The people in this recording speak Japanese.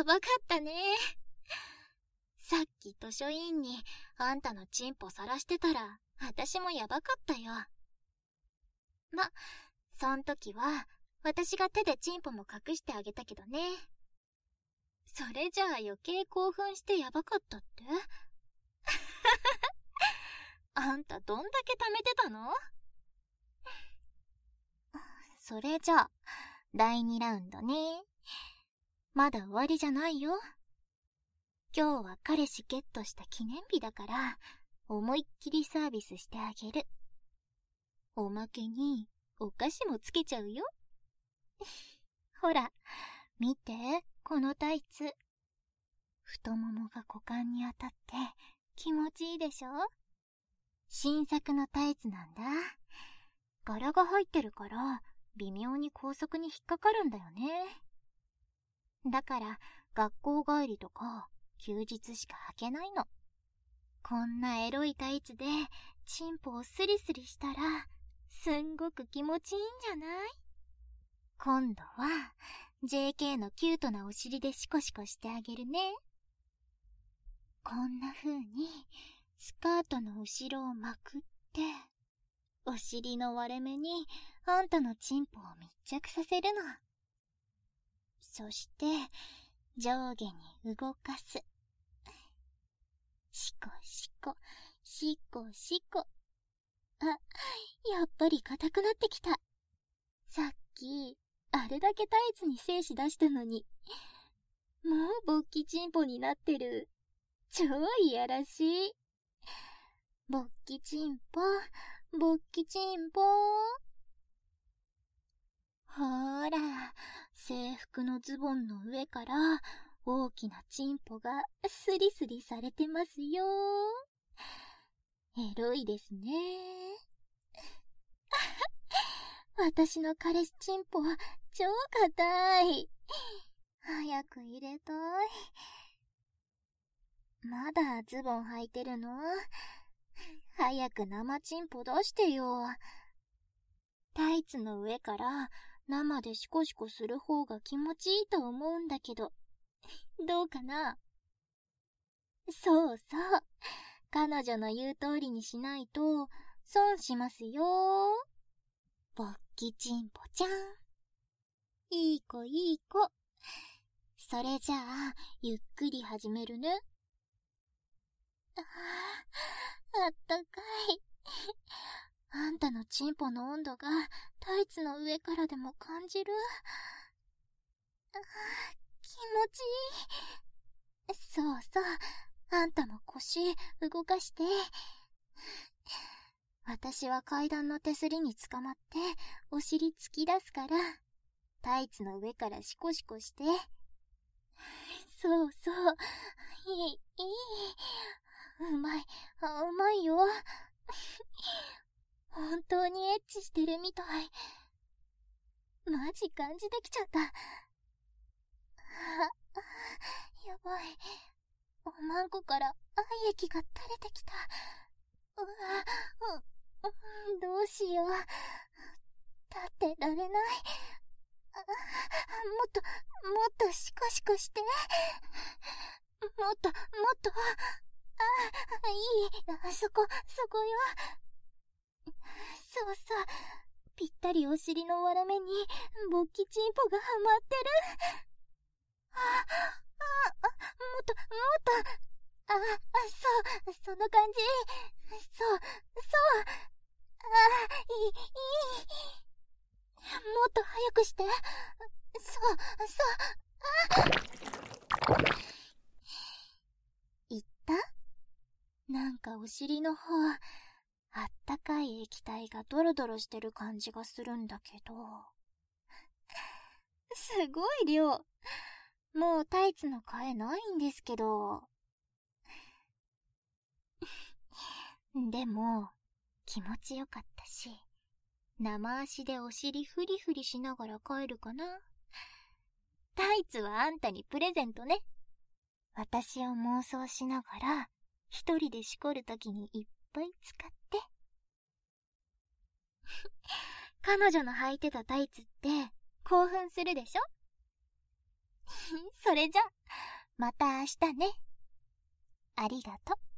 やばかったね。さっき図書委員にあんたのチンポ晒してたら、私もやばかったよ。ま、そん時は、私が手でチンポも隠してあげたけどね。それじゃあ余計興奮してやばかったって？あんたどんだけ貯めてたの？それじゃあ、第2ラウンドね。まだ終わりじゃないよ。今日は彼氏ゲットした記念日だから、思いっきりサービスしてあげる。おまけに、お菓子もつけちゃうよ。ほら、見て、このタイツ。太ももが股間に当たって気持ちいいでしょ？新作のタイツなんだ。柄が入ってるから、微妙に高速に引っかかるんだよね。だから、学校帰りとか、休日しか履けないの。こんなエロいタイツで、チンポをスリスリしたら、すんごく気持ちいいんじゃない？今度は、JK のキュートなお尻でシコシコしてあげるね。こんな風に、スカートの後ろをまくって、お尻の割れ目に、あんたのチンポを密着させるの。そして、上下に動かす。シコシコ、シコシコ。あ、やっぱり硬くなってきた。さっき、あれだけタイツに精子出したのに、もう勃起チンポになってる。超いやらしい。勃起チンポ、勃起チンポほーら、制服のズボンの上から大きなチンポがスリスリされてますよ。エロいですね。私の彼氏チンポは超硬い。早く入れたい。まだズボン履いてるの？早く生チンポ出してよ。タイツの上から生でシコシコする方が気持ちいいと思うんだけど、どうかな？そうそう。彼女の言う通りにしないと損しますよ。ぼっきちんぽちゃん。いい子いい子。それじゃあ、ゆっくり始めるね。ああ、あったかい。あんたのチンポの温度がタイツの上からでも感じる。あ気持ちいい。そうそう。あんたも腰動かして。私は階段の手すりに捕まってお尻突き出すから、タイツの上からシコシコして。そうそう。いい、いい。うまい、うまいよ。本当にエッチしてるみたい。マジ感じてきちゃった。あ、やばい。おまんこから愛液が垂れてきた。うわ、う、うん、どうしよう。立ってられない。もっと、もっとシコシコして。もっと、もっと。あ、いい。あそこ、そこよ。そうそう。ぴったりお尻の割れ目に、勃起チンポがはまってる。あ、あ、あ、もっと、もっと。あ、あ、そう、その感じ。そう、そう。あ、いい、いい。もっと早くして。そう、そう。あ言った？なんかお尻の方、あったかい液体がドロドロしてる感じがするんだけど。すごい量。もうタイツの替えないんですけど。でも、気持ちよかったし、生足でお尻フリフリしながら帰るかな。タイツはあんたにプレゼントね。私を妄想しながら、一人でしこるときにいっぱい使って。彼女の履いてたタイツって興奮するでしょ？それじゃ、また明日ね。ありがとう。